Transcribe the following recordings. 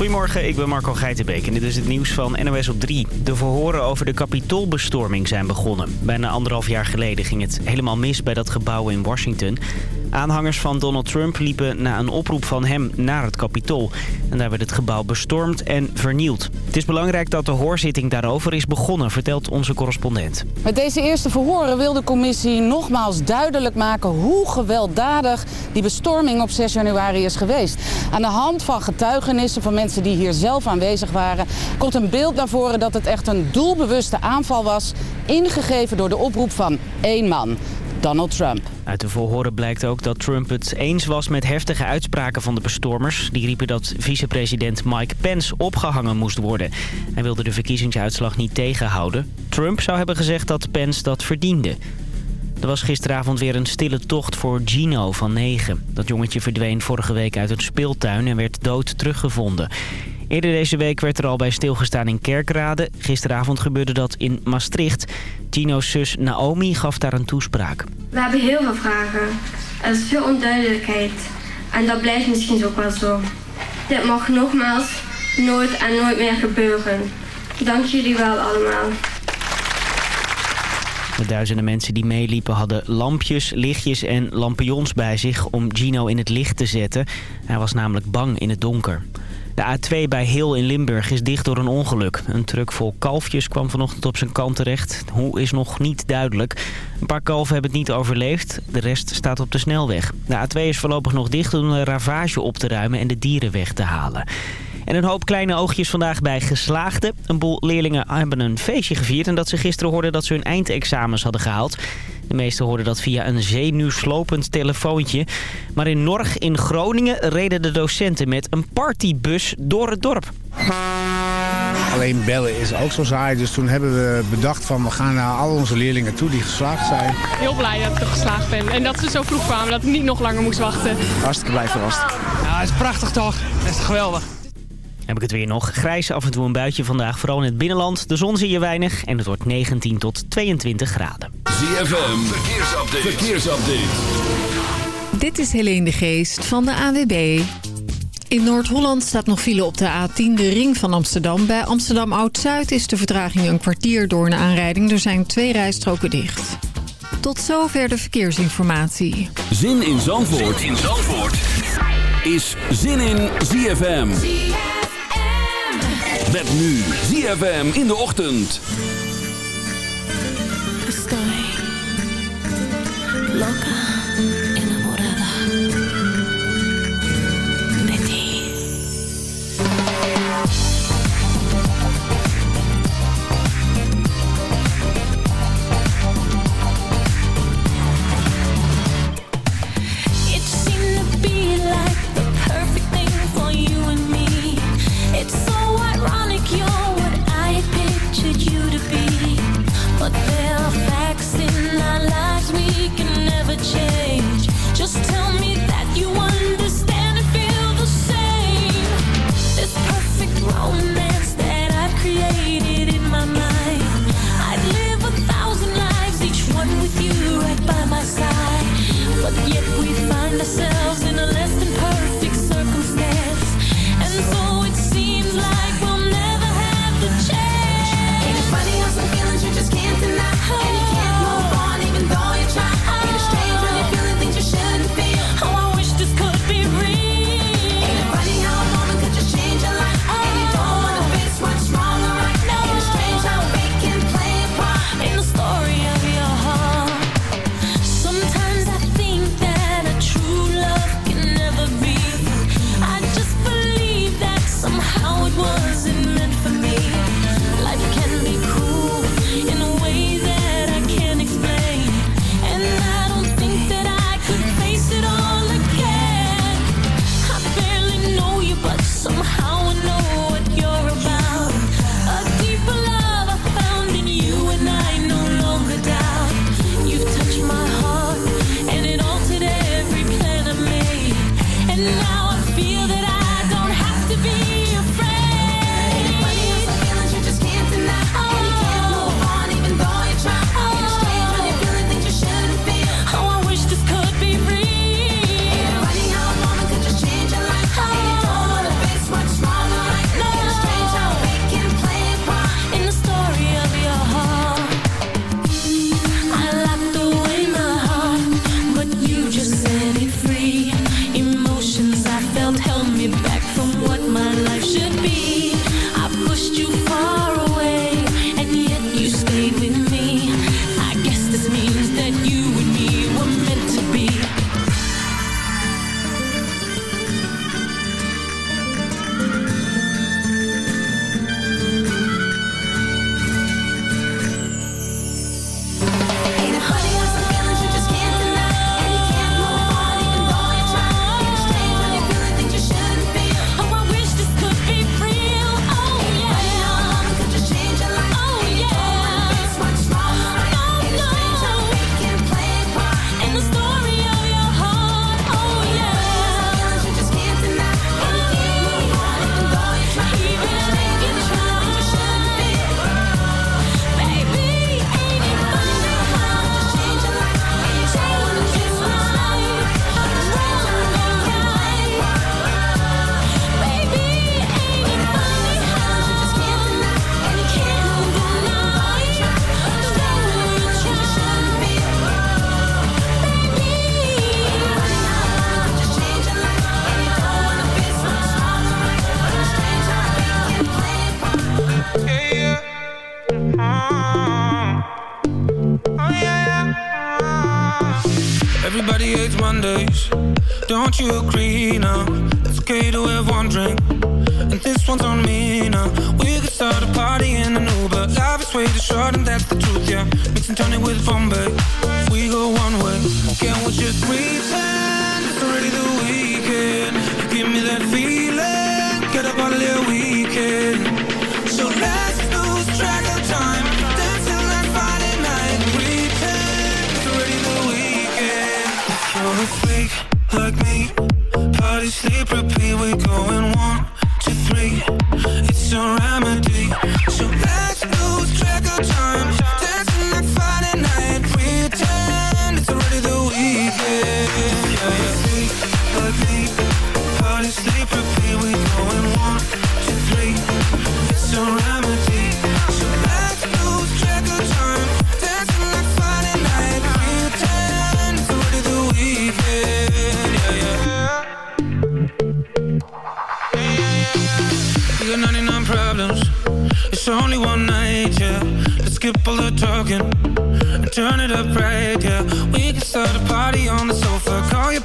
Goedemorgen, ik ben Marco Geitenbeek en dit is het nieuws van NOS op 3. De verhoren over de kapitoolbestorming zijn begonnen. Bijna anderhalf jaar geleden ging het helemaal mis bij dat gebouw in Washington. Aanhangers van Donald Trump liepen na een oproep van hem naar het kapitool. En daar werd het gebouw bestormd en vernield. Het is belangrijk dat de hoorzitting daarover is begonnen, vertelt onze correspondent. Met deze eerste verhoren wil de commissie nogmaals duidelijk maken hoe gewelddadig die bestorming op 6 januari is geweest. Aan de hand van getuigenissen van mensen die hier zelf aanwezig waren... komt een beeld naar voren dat het echt een doelbewuste aanval was... ingegeven door de oproep van één man. Donald Trump. Uit de verhoren blijkt ook dat Trump het eens was met heftige uitspraken van de bestormers. Die riepen dat vicepresident Mike Pence opgehangen moest worden. Hij wilde de verkiezingsuitslag niet tegenhouden. Trump zou hebben gezegd dat Pence dat verdiende. Er was gisteravond weer een stille tocht voor Gino van 9. Dat jongetje verdween vorige week uit een speeltuin en werd dood teruggevonden. Eerder deze week werd er al bij stilgestaan in Kerkrade. Gisteravond gebeurde dat in Maastricht. Gino's zus Naomi gaf daar een toespraak. We hebben heel veel vragen. Er is veel onduidelijkheid. En dat blijft misschien ook wel zo. Dit mag nogmaals nooit en nooit meer gebeuren. Dank jullie wel allemaal. De duizenden mensen die meeliepen hadden lampjes, lichtjes en lampions bij zich om Gino in het licht te zetten. Hij was namelijk bang in het donker. De A2 bij Heel in Limburg is dicht door een ongeluk. Een truck vol kalfjes kwam vanochtend op zijn kant terecht. Hoe is nog niet duidelijk. Een paar kalven hebben het niet overleefd. De rest staat op de snelweg. De A2 is voorlopig nog dicht om de ravage op te ruimen en de dieren weg te halen. En een hoop kleine oogjes vandaag bij geslaagden. Een boel leerlingen hebben een feestje gevierd... en dat ze gisteren hoorden dat ze hun eindexamens hadden gehaald. De meesten hoorden dat via een zenuwslopend telefoontje. Maar in Norg in Groningen reden de docenten met een partybus door het dorp. Alleen bellen is ook zo saai, dus toen hebben we bedacht van we gaan naar al onze leerlingen toe die geslaagd zijn. Heel blij dat ik geslaagd ben en dat ze zo vroeg kwamen dat ik niet nog langer moest wachten. Hartstikke blij verrast. Ja, het is prachtig toch? Het is geweldig. Heb ik het weer nog. Grijs af en toe een buitje vandaag, vooral in het binnenland. De zon zie je weinig en het wordt 19 tot 22 graden. ZFM, verkeersupdate. verkeersupdate. Dit is Helene de Geest van de AWB. In Noord-Holland staat nog file op de A10, de ring van Amsterdam. Bij Amsterdam Oud-Zuid is de vertraging een kwartier door een aanrijding. Er zijn twee rijstroken dicht. Tot zover de verkeersinformatie. Zin in Zandvoort, zin in Zandvoort. is Zin in ZFM. Met nu ZFM in de ochtend. Estoy loca, enamorada de ti.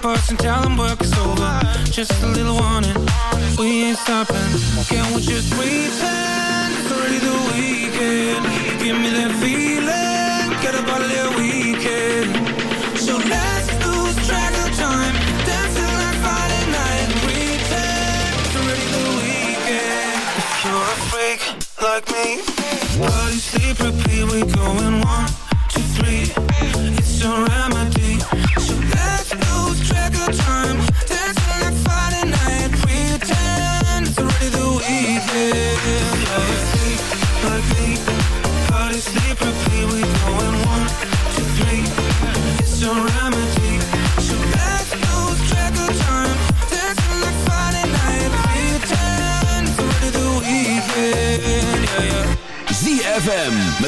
person, tell them work is over. Just a little warning, we ain't stopping. Can we just pretend it's already the weekend? Give me that feeling, get a bottle of weekend. So let's lose track of time. Dance till that Friday night. Pretend it's already the weekend. If you're a freak like me Party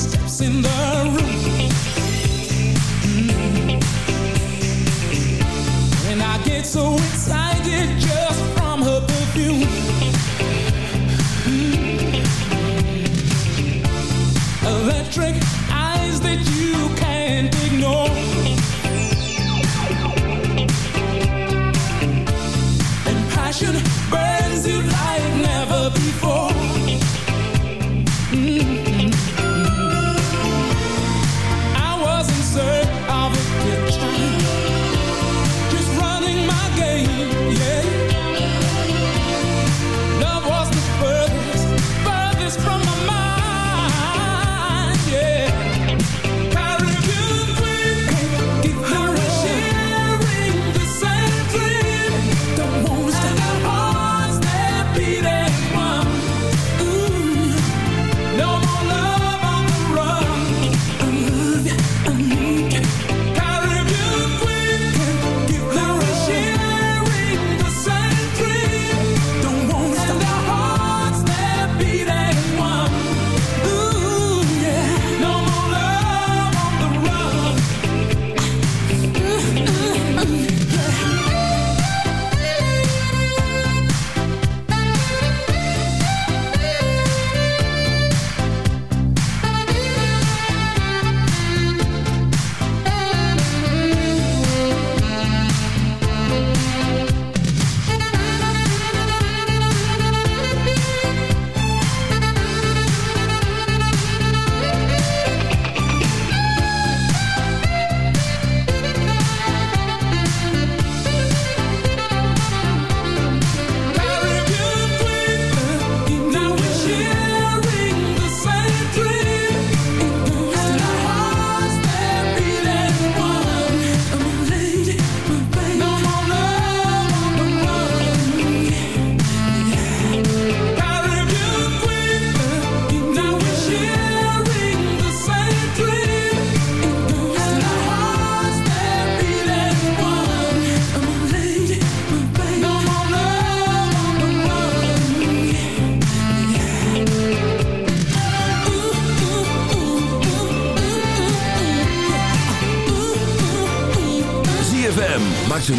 Steps in the room. Mm. And I get so.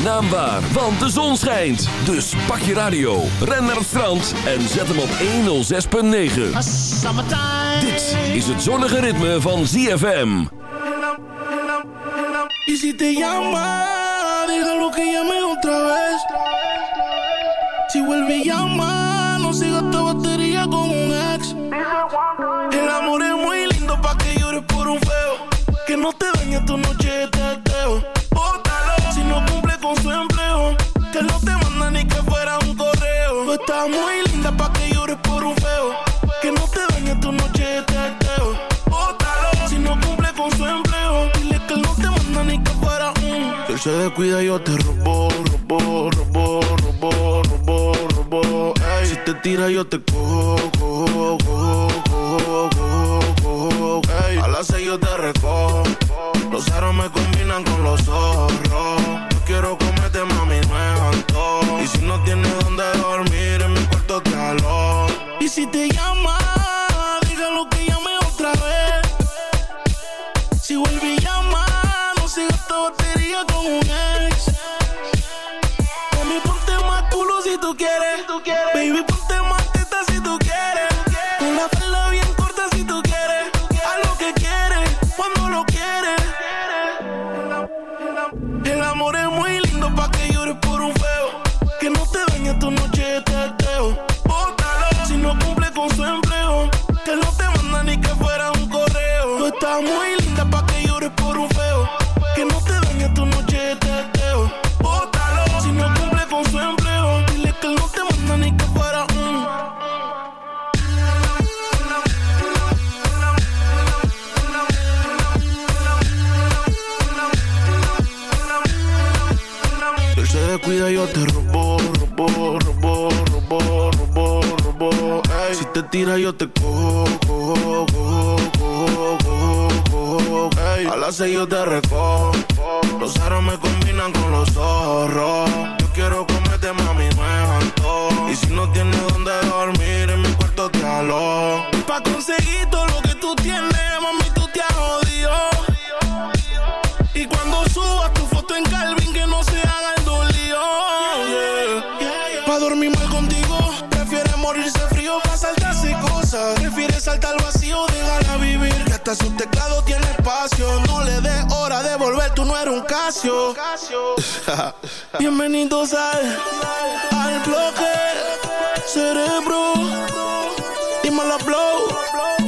Naamwaar, want de zon schijnt. Dus pak je radio, ren naar het strand en zet hem op 106.9. Dit is het zonnige ritme van ZFM. Y si te llama, otra vez. se descuida yo te robo, robo, robo, robo, robo, robo. Ey. Si te tira yo te cojo, cojo, cojo, cojo, cojo, cojo. A las seis yo te recojo. Los aros me combinan con los zorros. Yo quiero comerte, mami, no es Y si no tienes donde dormir, en mi cuarto te alo. Y si te llama, dígalo que llame otra vez. Si vuelve batería con un te cojo, cojo, cojo, cojo, cojo, cojo. Hey. A las seis yo te recojo. Los aros me combinan con los ojos. Yo quiero su teclado tiene espacio. No le des hora de volver, tú no eres un casio. Bienvenidos al, al bloque cerebro. Dímelo, blow.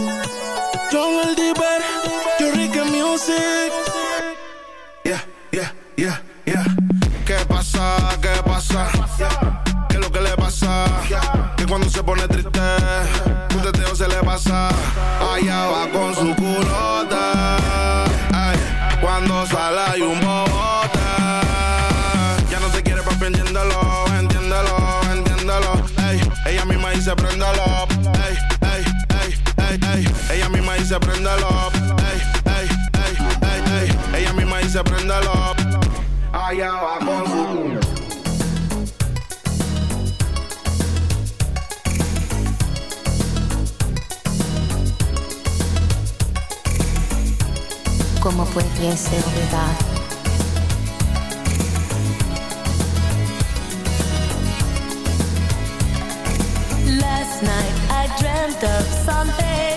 dice prendelo. Ey, ey, ey, ey, ey. Ella misma dice prendelo. Allá va con su. Como pudiese olvidar. night I dreamt of something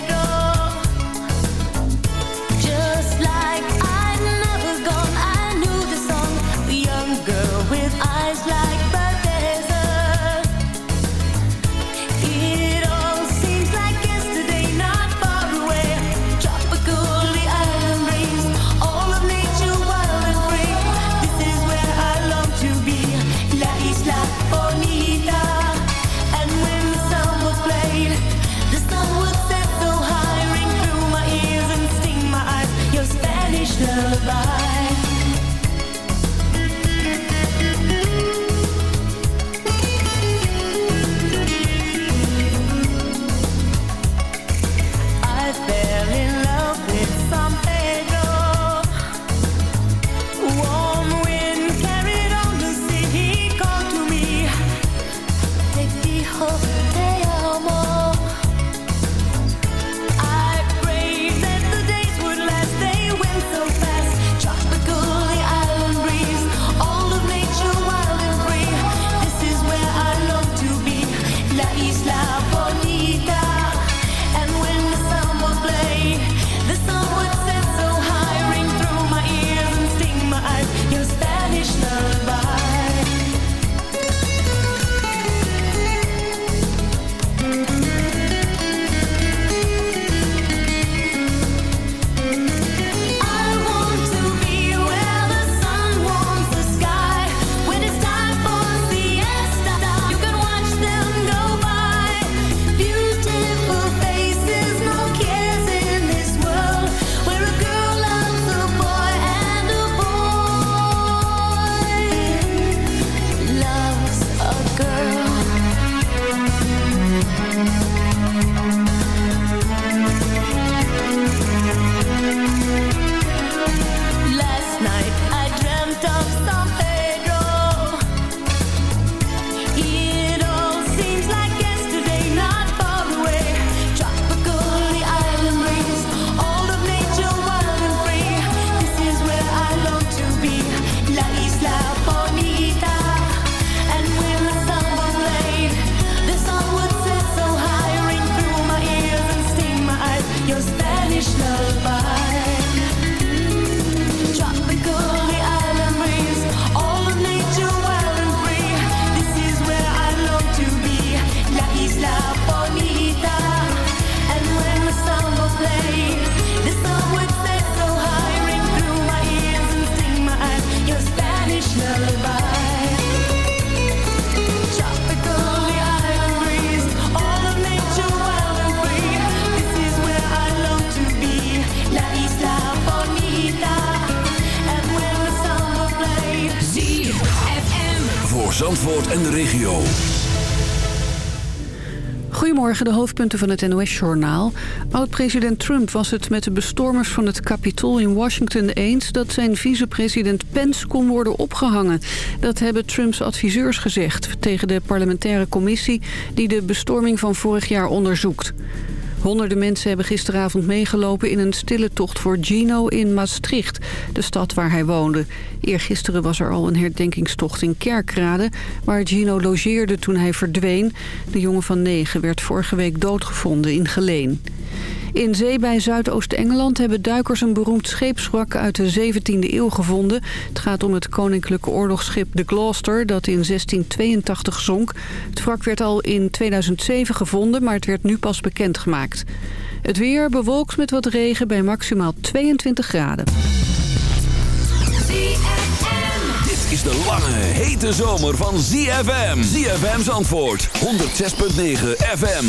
de regio. Goedemorgen, de hoofdpunten van het NOS-journaal. Oud-president Trump was het met de bestormers van het Capitool in Washington eens... dat zijn vicepresident Pence kon worden opgehangen. Dat hebben Trumps adviseurs gezegd tegen de parlementaire commissie... die de bestorming van vorig jaar onderzoekt. Honderden mensen hebben gisteravond meegelopen in een stille tocht voor Gino in Maastricht, de stad waar hij woonde. Eergisteren was er al een herdenkingstocht in Kerkrade, waar Gino logeerde toen hij verdween. De jongen van negen werd vorige week doodgevonden in Geleen. In zee bij Zuidoost-Engeland hebben duikers een beroemd scheepswrak uit de 17e eeuw gevonden. Het gaat om het koninklijke oorlogsschip de Gloucester dat in 1682 zonk. Het wrak werd al in 2007 gevonden, maar het werd nu pas bekendgemaakt. Het weer bewolkt met wat regen bij maximaal 22 graden. Dit is de lange, hete zomer van ZFM. ZFM's antwoord, 106.9 FM.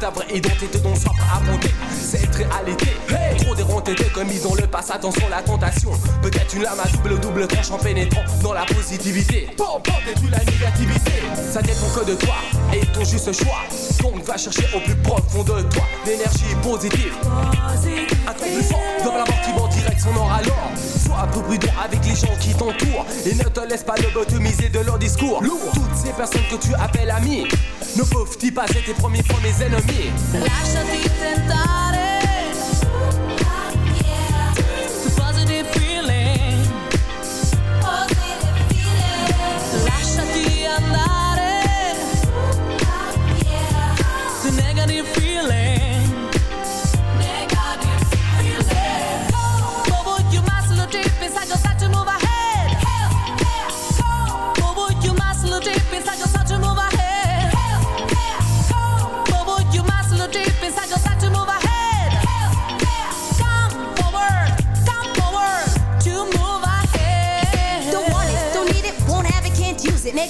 Ta vraie identité dont soif à affronter cette réalité. Hey, trop déronté commis dans le passé, attention la tentation. Peut-être une lame à double double tranche en pénétrant dans la positivité. Bon, bon, détruis la négativité. Ça dépend que de toi et ton juste choix. Donc va chercher au plus profond de toi l'énergie positive. Un truc plus fort, dans la mort qui va en direct son or alors. Sois un peu prudent avec les gens qui t'entourent et ne te laisse pas lobotomiser de leur discours. Toutes ces personnes que tu appelles amis ne peuvent-ils pas tes premiers premiers ennemis? Lasciati tentare.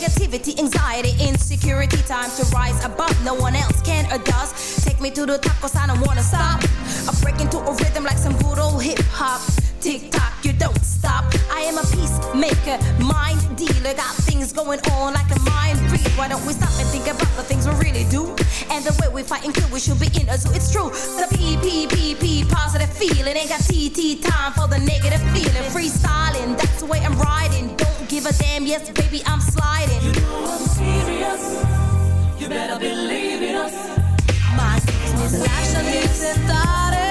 Negativity, anxiety, insecurity. Time to rise above. No one else can or does. Take me to the cause I don't wanna stop. I break into a rhythm like some good old hip hop. Tick tock, you don't stop. I am a peacemaker, mind dealer. Got things going on like a mind read. Why don't we stop and think about the things we really do? And the way we fight and kill, we should be in a zoo. It's true. The P P P P positive feeling. Ain't got T T time for the negative feeling. Freestyling, that's the way I'm riding. Don't give a damn, yes, baby, I'm sliding. You know I'm serious. You better believe in us. My business. Lasciati tentare.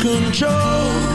Control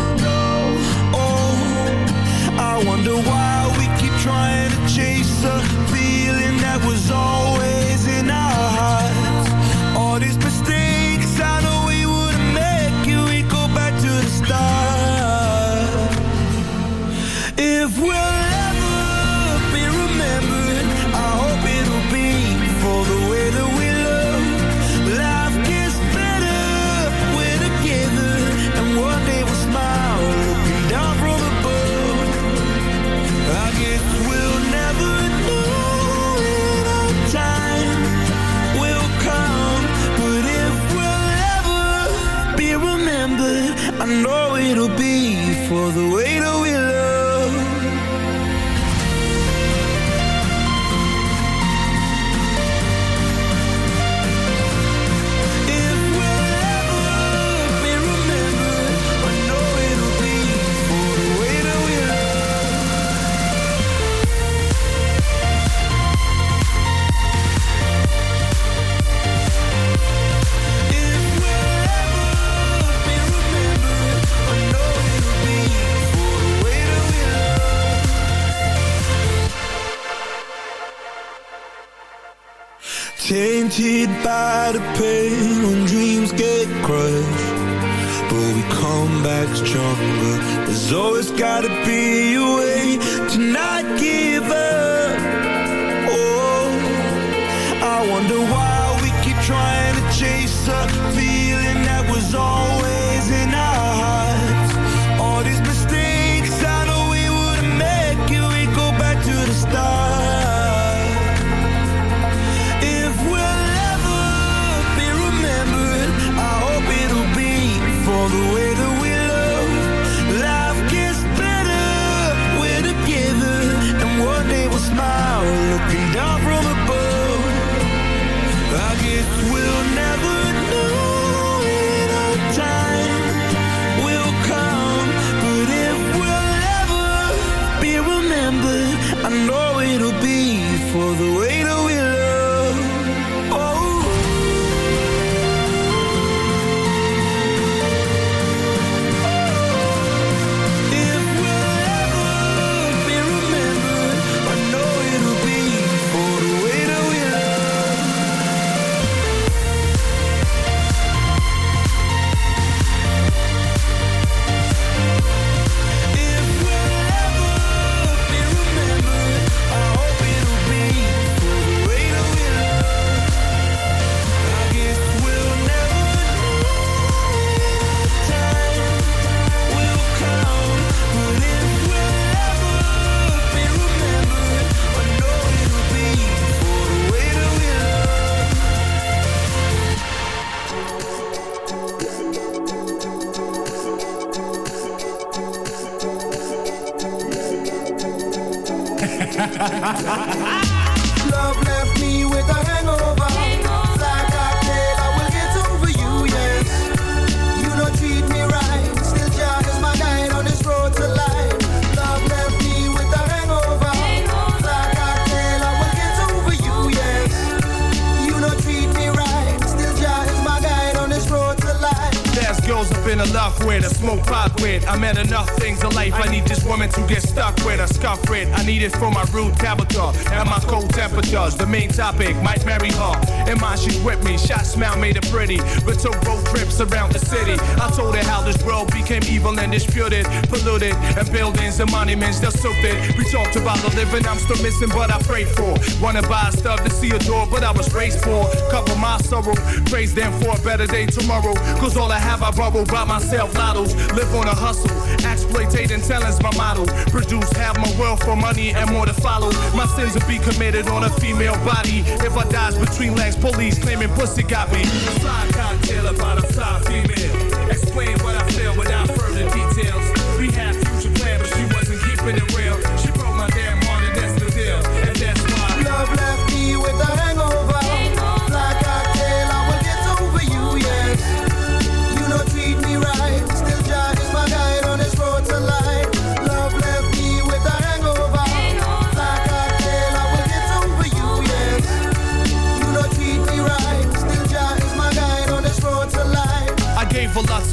I'm missing, but I prayed for. Wanna buy stuff to see a door, but I was raised for. Cover my sorrow, praise them for a better day tomorrow. Cause all I have I borrow by myself, lottos. Live on a hustle, exploitating talent's my model. Produce half my wealth for money and more to follow. My sins will be committed on a female body. If I dies between legs, police claiming pussy got me. Fly cocktail about a fly female. Explain what I feel without further details. We had future plans, but she wasn't keeping it real.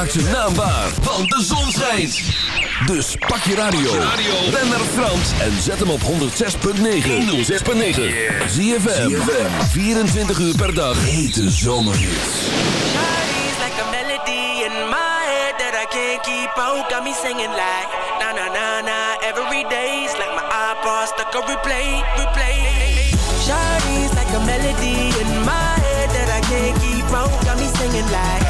Maak zijn naam waar, want de zon schijnt. Dus pak je radio. Ben naar Frans en zet hem op 106.9. 106.9. ZFM. 24 uur per dag. Hete zomerhits. Shawty's like a melody in my head that I can't keep out. Got me singing like na na na na every day's like my iPod stuck on replay, replay. Shawty's like a melody in my head that I can't keep out. Got me singing like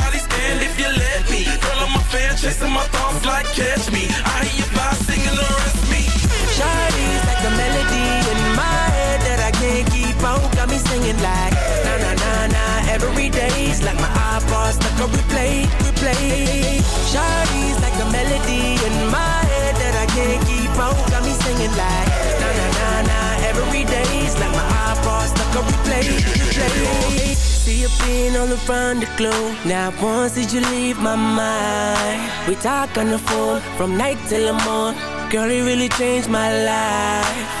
stand if you let me. Girl, I'm a fan, chasing my thoughts like catch me. I hear singing me. Like a melody in my head that I can't keep out. Got me singing like na na na na every day's like my iPod stuck on replay, replay. Shawty's like a melody in my head that I can't keep out. Got me singing like na na na na every day's like my iPod stuck on replay, replay. See you being on the front of the glow. Now once did you leave my mind? We talk on the phone from night till the morning. Girl, it really changed my life.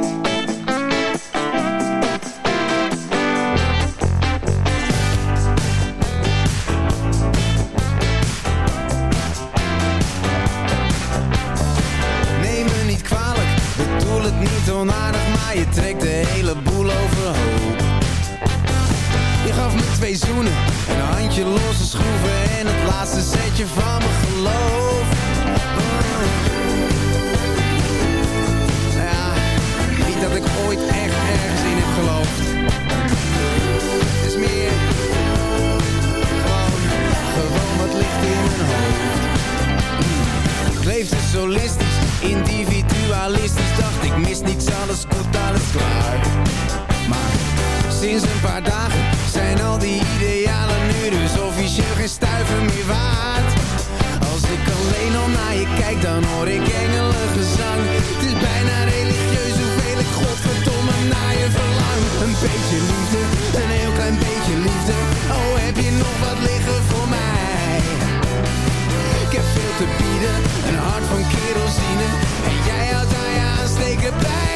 onaardig, maar je trekt de hele boel overhoop. Je gaf me twee zoenen, een handje losse schroeven en het laatste setje van mijn geloof. Ja, niet dat ik ooit echt ergens in heb geloofd. Het is meer gewoon, gewoon wat licht in mijn hoofd. Ik leefde dus solistisch, individualistisch ik mis niets, alles goed, alles klaar. Maar sinds een paar dagen zijn al die idealen nu dus officieel geen stuiver meer waard. Als ik alleen al naar je kijk dan hoor ik engelengezang. Het is bijna religieus hoeveel ik godverdomme naar je verlang. Een beetje liefde, een heel klein beetje liefde. Oh heb je nog wat liggen voor mij? Ik heb veel te bieden, een hart van kerosine. En jij houdt aan jou aansteken bij.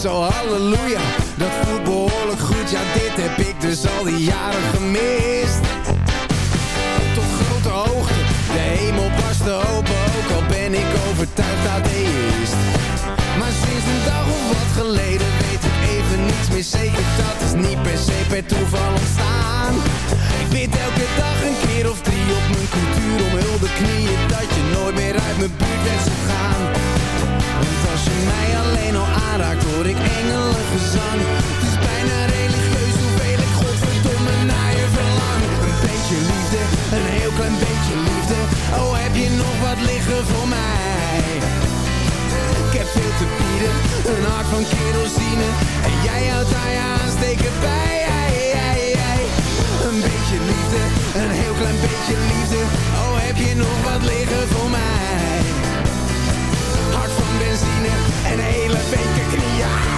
Zo halleluja, dat voelt behoorlijk goed. Ja, dit heb ik dus al die jaren gemist. Tot grote hoogte, de hemel barst open. Ook al ben ik overtuigd atheïst. Maar sinds een dag of wat geleden weet ik even niets meer zeker. Dat is niet per se per toeval ontstaan. Ik bid elke dag een keer of drie knieën. Dat je nooit meer uit mijn buurt bent zou gaan. Want als je mij alleen al aanraakt hoor ik engelengezang. Het is bijna religieus hoeveel ik godverdomme naar je verlang. Een beetje liefde, een heel klein beetje liefde. Oh heb je nog wat liggen voor mij? Ik heb veel te bieden, een hart van kerosine. En jij houdt aan je aansteken bij Een beetje liefde, een heel klein beetje liefde. Oh heb je nog wat liggen voor mij hart van benzine en hele weken knieën.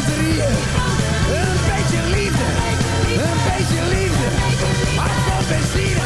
pikanterieën Een beetje liefde. Een beetje liefde. Hart van benzine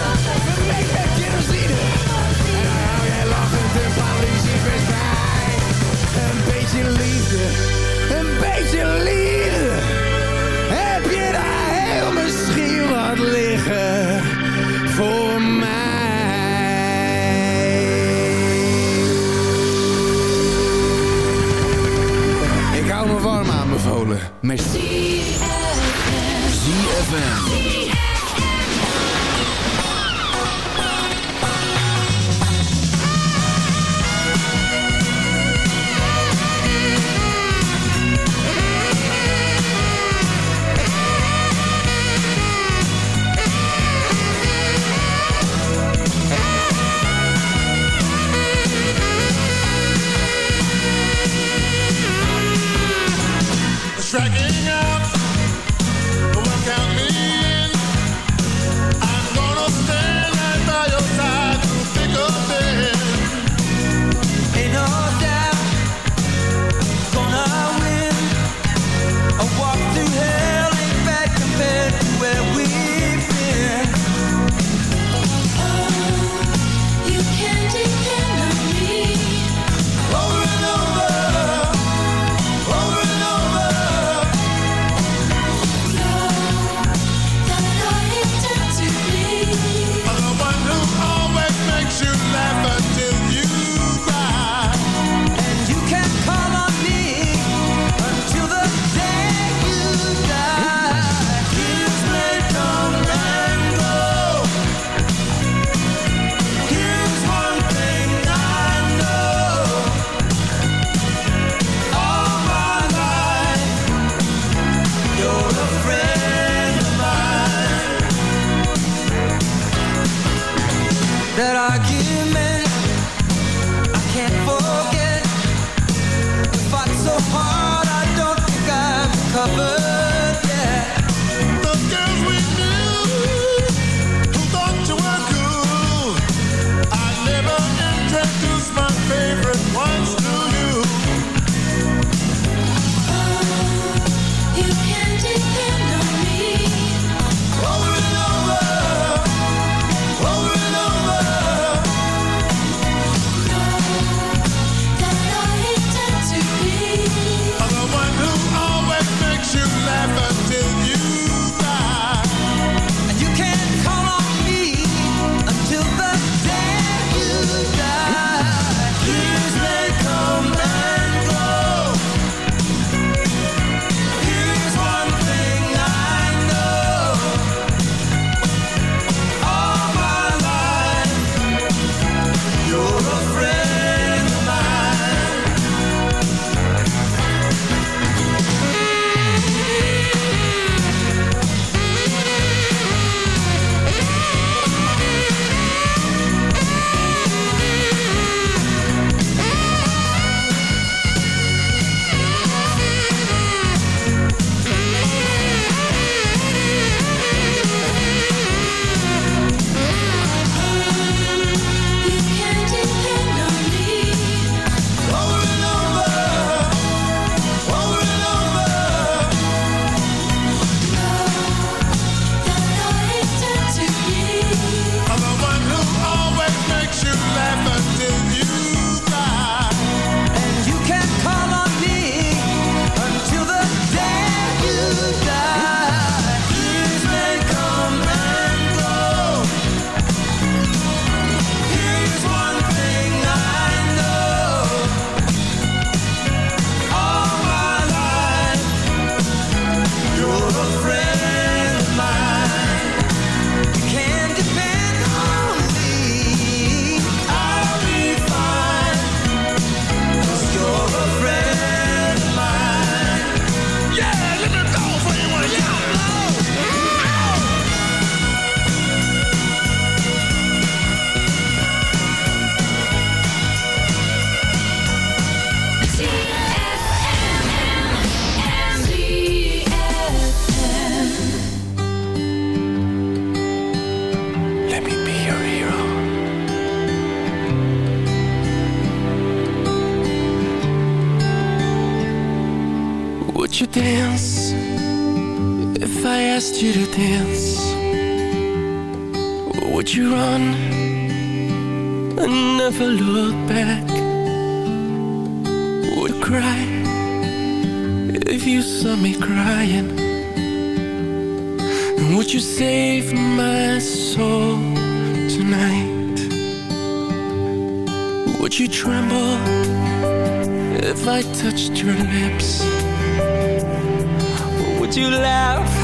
Merci ZFM Maggie. you to dance. Or would you run And never look back? Would cry If you saw me crying? And would you save my soul tonight? Would you tremble If I touched your lips? Or would you laugh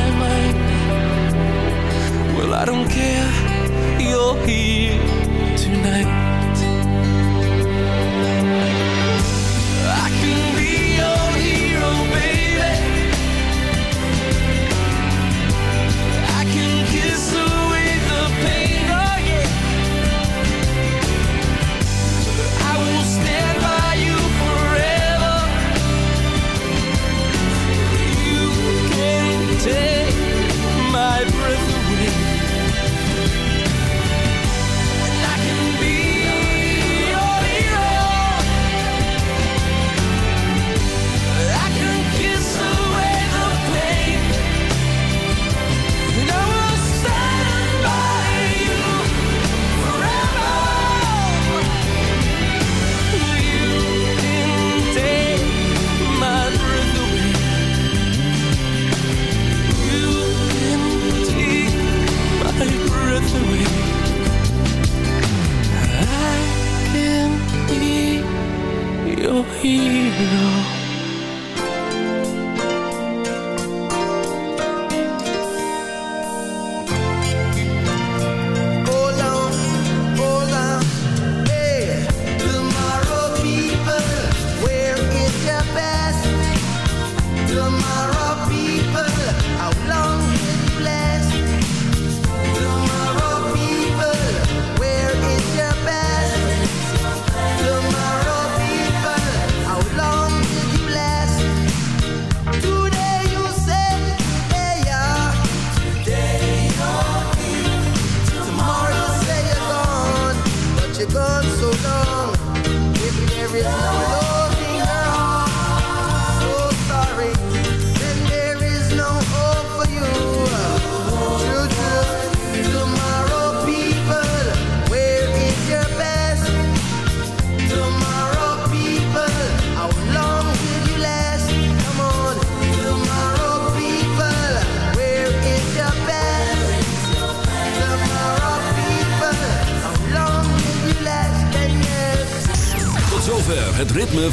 I don't care, you're here tonight.